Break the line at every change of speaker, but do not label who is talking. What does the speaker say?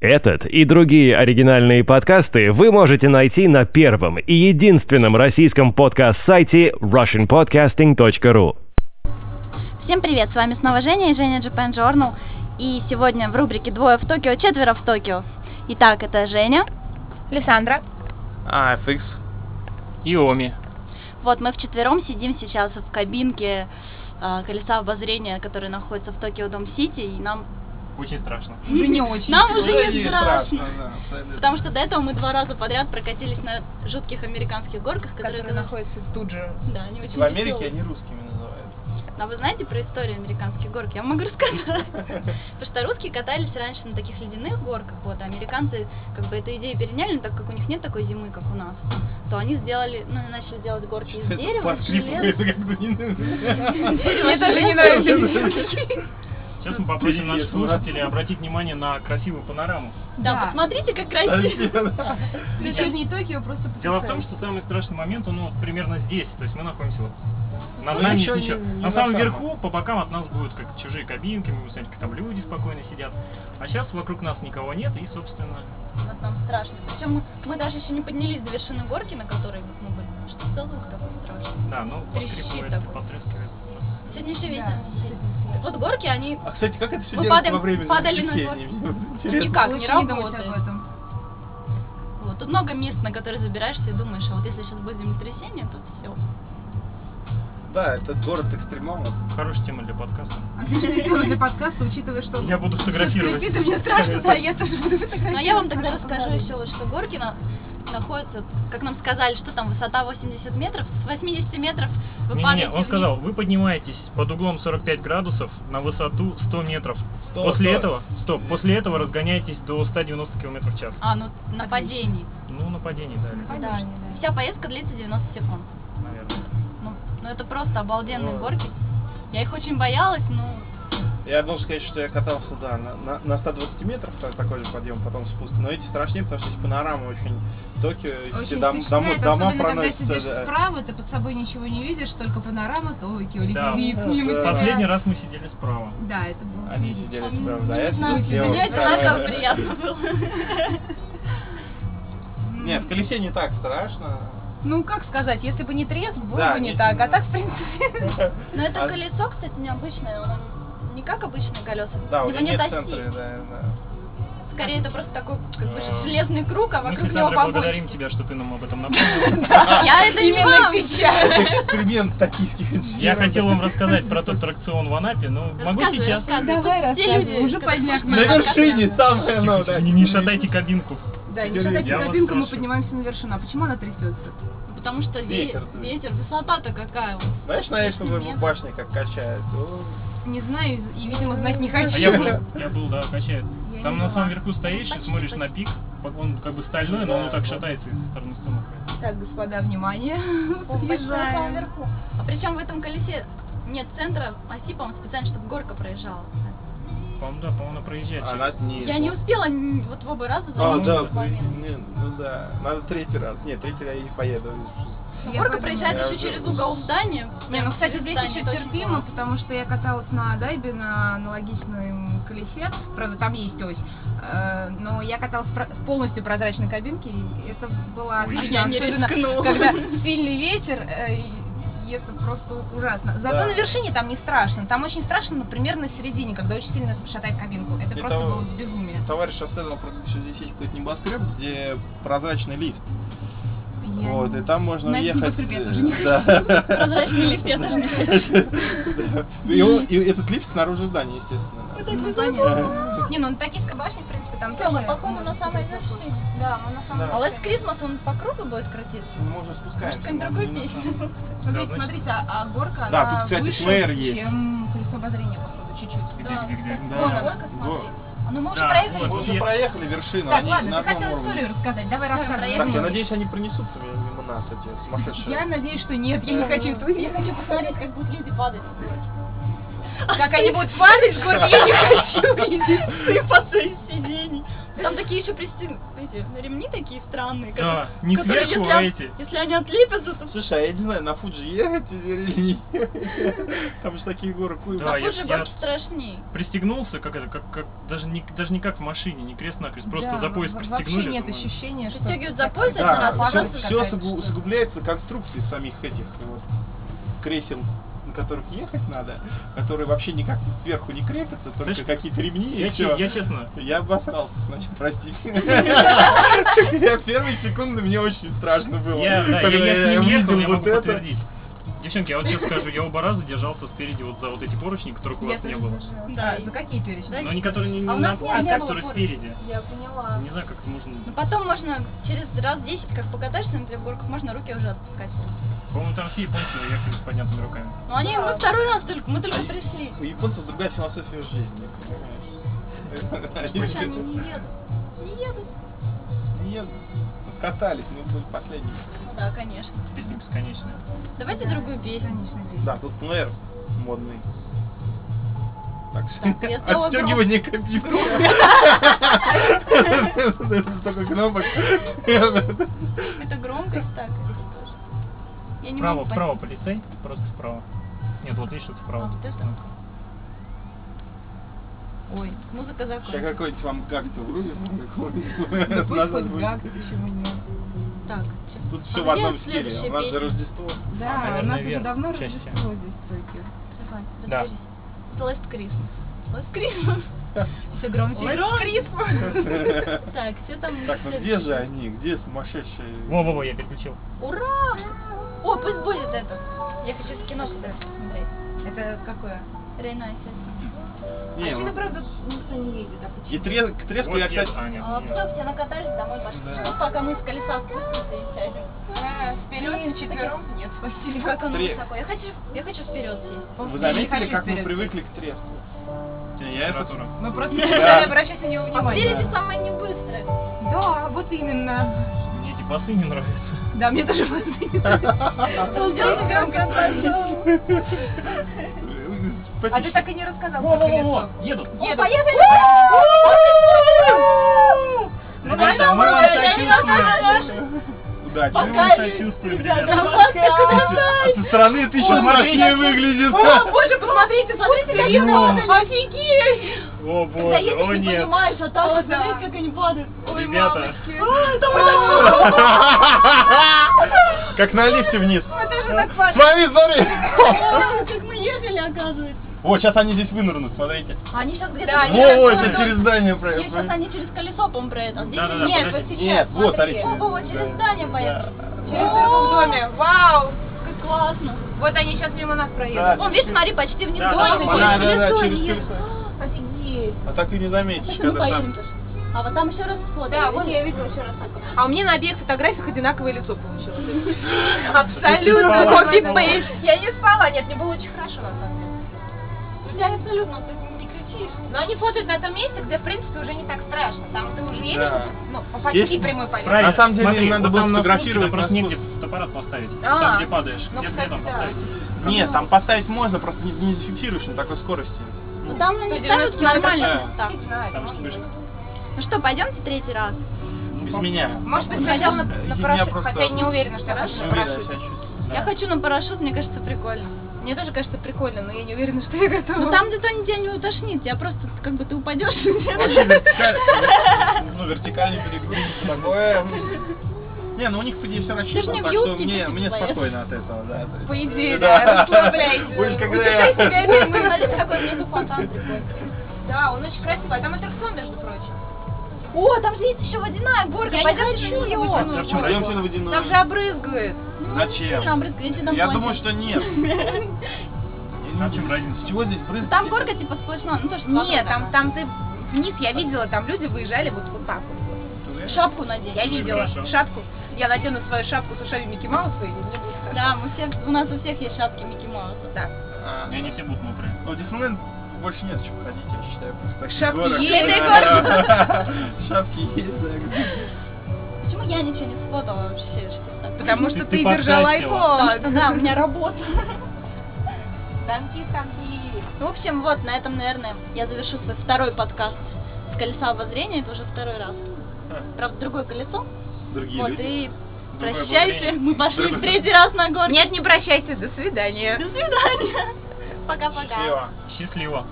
Этот и другие оригинальные подкасты вы можете найти на первом и единственном российском подкаст-сайте russianpodcasting.ru.
Всем привет, с вами снова Женя и Женя Japan Journal. И сегодня в рубрике «Двое в Токио, четверо в Токио». Итак, это Женя.
Лиссандра.
А, FX.
Иоми.
Вот мы вчетвером сидим сейчас в кабинке э, колеса обозрения, который находится в Токио Дом Сити, и нам,
Очень страшно.
Уже не очень.
нам уже не страшно. Потому что до этого мы два раза подряд прокатились на жутких американских горках, которые,
находятся тут же.
Да, они очень
В Америке они русскими называют.
А вы знаете про историю американских горок? Я могу рассказать. Потому что русские катались раньше на таких ледяных горках, вот, а американцы как бы эту идею переняли, но так как у них нет такой зимы, как у нас, то они сделали, ну, начали делать горки из дерева, железа.
как-то не
Сейчас мы попросим наших слушателей обратить внимание на красивую панораму.
Да,
Да.
посмотрите, как красиво.
Вечерний Токио просто
Дело в том, что самый страшный момент, он вот примерно здесь. То есть мы находимся вот
Ну,
нами
еще
ничего.
не- не
на
на
самом верху, по бокам от нас будут как чужие кабинки, мы будем смотреть, как там люди спокойно сидят. А сейчас вокруг нас никого нет, и, собственно,
Вот нам страшно. Причем мы, мы даже еще не поднялись до вершины горки, на которой вот мы были. Что за звук такой страшный?
да, ну,
Трещит такой.
потрескивает.
Сегодня еще
Да,
ветер.
действительно,
Так вот горки, они
А, кстати, как это все
Мы
делается
падаем-
во время
падали на
интересно.
Никак. не
Лучше не
работает.
об этом.
вот, тут много мест, на которые забираешься и думаешь, а вот если сейчас будет землетрясение, то все.
Да, это город экстремалов.
Хорошая тема для подкаста.
Отличная тема для подкаста, учитывая, что
Я буду
все
фотографировать.
скрипит, и мне страшно, да, я тоже буду фотографировать.
Ну, а я вам тогда расскажу еще вот, что горки на- находятся, как нам сказали, что там высота 80 метров, с 80 метров вы
Не-не-не,
падаете
он
вниз.
сказал, вы поднимаетесь под углом 45 градусов на высоту 100 метров.
Сто,
после
сто.
этого, стоп, после этого разгоняетесь до 190 км в час.
А, ну на падении.
Ну, нападение, да, или
Нападение.
Да.
Да.
Вся поездка длится 90 секунд.
наверное.
Ну, ну это просто обалденные
Ой.
горки. Я их очень боялась, но
Я должен сказать, что я катался, да, на, на, на 120 метров та- такой же подъем, потом спуск. Но эти страшнее, потому что здесь панорама очень Токио, и все
Очень
дом-
впечатляет,
дома,
особенно когда
проносятся.
сидишь
да.
справа, ты под собой ничего не видишь, только панорама Токио
Да.
летит
Да.
мимо тебя.
Последний раз мы сидели справа.
Да, это было
Они
феерично.
сидели справа, да, я сидел
для меня
слева.
одинаково приятно было.
Нет, в колесе не так страшно.
Ну, как сказать, если бы не трезв, было
Да,
бы не
не-
так. А так, в принципе,
Но это
А-
колесо, кстати, необычное, оно не как обычные колеса.
Да,
у
у
него
меня
нет
нет в
оси.
центре, да, да.
Скорее, это просто такой, как бы,
А.
железный круг, а вокруг него
Александрой благодарим
побочки.
тебя, что ты нам об этом напомнил.
Я это не вам.
Это эксперимент токийских инженеров.
Я хотел вам рассказать про тот аттракцион в Анапе, но могу сейчас.
рассказывай.
Давай
все
рассказывай,
люди,
уже
слушают
На вершине самое, ну,
тихо, не, не шатайте кабинку.
Да, не шатайте кабинку, мы поднимаемся на вершину. А почему она трясется?
Потому что ве-
Ветер
ветер, высота-то какая вот.
Знаешь,
100
на
метров.
башне как качает?
Не знаю и, видимо, знать не
А
хочу.
я был, я был, да, качает.
Я
Там
не
на самом верху стоишь и
Почти,
смотришь на
почти.
пик. Он как бы стальной, но он так шатается из стороны в сторону.
Так, господа, внимание.
О, почти на самом
Съезжаем.
верху. А причем в этом колесе нет центра оси, по-моему, специально, чтобы горка проезжала.
По-моему, да, по-моему, она проезжает.
Она ниже.
Я не успела вот в оба раза
А, да,
в этот момент.
не, ну да. Надо третий раз. Нет, третий раз я не поеду.
Я
Горка проезжает еще через угол здания.
Не, ну, кстати, здесь еще терпимо, потому что я каталась на дайбе на аналогичном колесе. Правда, там есть ось. Э, Но я каталась в полностью прозрачной кабинке, и это было отлично. особенно
рискнула.
когда сильный ветер, э, и это просто ужасно. Зато
Да.
на вершине там не страшно. Там очень страшно, например, на середине, когда очень сильно шатает кабинку. Это
Это-
просто было безумие.
Товарищ рассказывал про то, что здесь есть какой-то небоскреб, где прозрачный лифт.
Я
Вот, и там можно
этот
ехать.
не
да.
Прозрачный лифт я тоже не хочу.
И он- этот лифт снаружи здания, естественно.
Ну. Не, ну на токийской башне, в принципе, там тоже можно
на самой вершине.
Да, мы на самом.
А Last Christmas он по кругу будет крутиться?
Мы уже спускаемся.
Может, какой-нибудь другой песни?
Смотрите, смотрите, а, а горка,
Да,
она
тут, кстати,
выше,
флеер есть.
чем колесо обозрения, походу, чуть-чуть.
Где,
Да,
где, где?
Да.
вон горка, смотри. Ну мы уже
Да,
проехали.
вот.
Мы уже проехали вершину,
Так, ладно, ты
одном
хотел
уровне.
историю рассказать, давай рассказывай.
проехали.
Так, я надеюсь, они пронесутся мимо нас, эти сумасшедшие.
Я надеюсь, что нет, я не хочу тут.
Я хочу посмотреть, как будут люди падать с горки.
Как они будут падать с горки, я не хочу видеть.
Сыпаться из сидений. Там такие еще пристег... эти ремни такие странные,
Да,
которые-
не
которые,
сверху,
если,
а эти.
если они отлепятся, то
Слушай, а я не знаю, на Фуджи ехать или не ехать? Там же такие горы плывут.
Да,
на Фуджи горки страшней.
Пристегнулся, как это, как, как даже не даже не как в машине, не крест-накрест, просто
Да,
за пояс пристегнули.
Вообще нет ощущения, что...
Пристегивают за пояс один
Да,
раз,
все, все усугубляется конструкцией самих этих вот кресел, которых ехать надо, которые вообще никак сверху не крепятся, только
Слышь,
какие-то ремни и
Я,
все.
че- я честно,
Я обосрался, значит, простите. Я первые секунды мне очень страшно было.
я, с ним ехал,
увидел
я могу подтвердить. Девчонки, я вот сейчас скажу, я оба раза держался спереди вот за вот эти поручни, которых у
Я
вас не было.
Да.
А за какие перечни?
Да,
Но они, которые не,
А у
не
нас
на
было
которые спереди.
Я поняла.
Не знаю, как это можно...
Ну потом можно через раз 10, как покатаешься на горках, можно руки уже отпускать.
По-моему, там все японцы ехали с поднятыми руками.
Ну они, мы второй раз только, мы только пришли.
У японцев другая философия жизни, понимаешь? Они
Слушай, они не едут. Не едут.
Нет, скатались, мы были последними.
Ну да, конечно.
Песня бесконечная.
Давайте
Да,
другую песню.
Да, тут плеер модный. Так,
Так, я сделала
отстегивание кабины. Столько кнопок.
Это громкость так. Это. Я не
Вправо,
могу
вправо полицей, просто вправо. Нет, вот видишь, вот вправо.
А, вот это?
кнопка.
Ой, музыка
Сейчас
закончилась.
какой-нибудь вам как-то врубим.
Да пусть хоть
будет.
гак, почему нет?
Так, чё?
Тут все в одном стиле. У нас же? Рождество.
Да,
А,
у нас уже давно. Рождество здесь, стойки.
Сейчас, Вань,
Да.
разберись. Это Last Christmas. Last Christmas. Все громче и громче. Так, что там
Так, ну где же они? Где сумасшедшие?
Во-во-во, я переключил.
Ура! О, пусть будет этот. Я хочу в кино это посмотреть.
Это какое?
И
Не,
а что-то,
вот.
правда, никто не едет, а
И
почему?
трес- к треску я, кстати...
А, нет,
А,
нет.
все, все накатались, домой пошли.
Да.
Ждут, пока мы с колеса спустимся и сядем.
А, вперед
Блин,
четвером? Нет,
И
спасибо.
как оно
Три.
высоко. Я хочу, я хочу вперед сесть.
Вы
не
заметили, как мы привыкли
сесть.
к треску? Не, Я это...
Мы просто перестали обращать на него
А
внимание.
спереди самое не быстрое.
Да, вот именно.
Мне эти басы не нравятся.
Да, мне тоже басы.
Сделайте громкость большую.
А ты так и не рассказал про
Во-во-во,
колесо.
едут.
О,
Едут.
поехали!
Ребята, мы
нас
сочувствуем.
Удачи.
Мы вам сочувствуем, ребята.
А со стороны это еще
смотрите.
выглядит.
О, боже, посмотрите, смотрите, какие
О.
ноги. Офигеть!
О
Когда
боже,
едешь,
о
не
нет.
понимаешь, а так вот как они падают.
Ой,
Ребята.
мамочки.
Как на лифте вниз.
Мы тоже так падаем.
Смотри, смотри.
Как мы ехали, оказывается.
О, сейчас они здесь вынырнут, смотрите.
Они сейчас где-то...
Да,
О,
сейчас
это через здание про-
Нет, сейчас они через колесо, по-моему, проедут. А здесь
Да-да-да,
они-
Нет,
подожди.
вот сейчас,
Нет, вот,
смотри.
смотрите.
О, вот через здание поехали.
Через дырку в доме. Вау!
Как классно.
Вот они сейчас мимо нас проедут.
Да.
О, видишь, смотри, почти вниз
Да,
голову,
да,
через
да, да,
колесо
да, через колесо.
Офигеть.
А так и не заметишь,
Сейчас мы
когда
поедем
там...
А вот там еще раз фото.
Да, вот я видела еще раз фотку. А у меня на обеих фотографиях одинаковое лицо получилось. Абсолютно копипейст. Я не спала, нет, мне было очень хорошо на самом деле.
У тебя абсолютно, ты не кричишь.
Но они фотают на том месте, где в принципе уже не так страшно. Там ты уже едешь,
Да.
ну, по почти
Есть-
прямой полет.
Правильно.
На самом деле,
Смотри,
им надо
вот
было
там
сфотографировать
там просто негде фотоаппарат поставить.
А,
Там, где падаешь.
ну,
где
кстати,
там
да.
поставить?
Нет, там поставить можно, просто не, не зафиксируешь на такой скорости.
Ну там они
190
ставят
знаю,
Там вспышка.
быть.
Ну что, пойдемте третий раз.
Без меня.
Может быть, пойдем на, на
я
парашют, хотя я не уверена, что я хочу на
чувствую.
Я хочу на парашют, мне кажется, прикольно.
Мне тоже кажется прикольно, но я не уверена, что я готова.
Ну там где-то они тебя не утошнит, тебя просто как бы ты упадешь где-то.
Вообще вертикаль... Ну, вертикальный перегруз. Такое... Не, ну у них, по идее, все рассчитано, так что мне,
типа
мне спокойно от этого, да. есть-
По идее,
Да.
да, расслабляйся.
Будешь когда
Утешай себя мыслью.
Смотрите, какой внизу фонтан прикольный.
Да, он очень красивый, а там аттракцион, между прочим.
О, там же есть еще водяная горка.
Я не
Пойдемте
хочу
на нее.
водяную
Зачем?
горку.
Пойдемте на водяную.
Там же обрызгает.
Зачем?
Там брызгайте, там
Я думаю, что нет.
А в чем разница?
С чего здесь брызг?
Там горка типа сплошная, ну тоже с водой
Нет, там, там ты вниз, я видела, там люди выезжали вот, вот так вот.
Шапку надень.
Я видела
хорошо.
шапку. Я надену свою шапку с ушами Микки Мауса, и мне будет хорошо.
Да, мы все, у нас у всех есть шапки Микки Мауса.
Да.
А,
И они все будут мокрые.
Ну, в Диснейленд больше нет чего ходить, я считаю. Таких
Шапки есть.
Шапки есть, да.
Почему я ничего не сфотала вообще? Что?
Потому что
Ты-
ты,
ты
держал
подкастила.
Потому
iPod.
что, да, у меня работа.
Станки, станки.
Ну, В общем, вот, на этом, наверное, я завершу свой второй подкаст с колеса обозрения, это уже второй раз. Правда, другое колесо.
Другие
Вот,
люди.
и
обозрение.
Мы пошли в третий раз на горке.
Нет, не прощайся, до свидания.
До свидания. Пока-пока.
Счастливо.
Счастливо.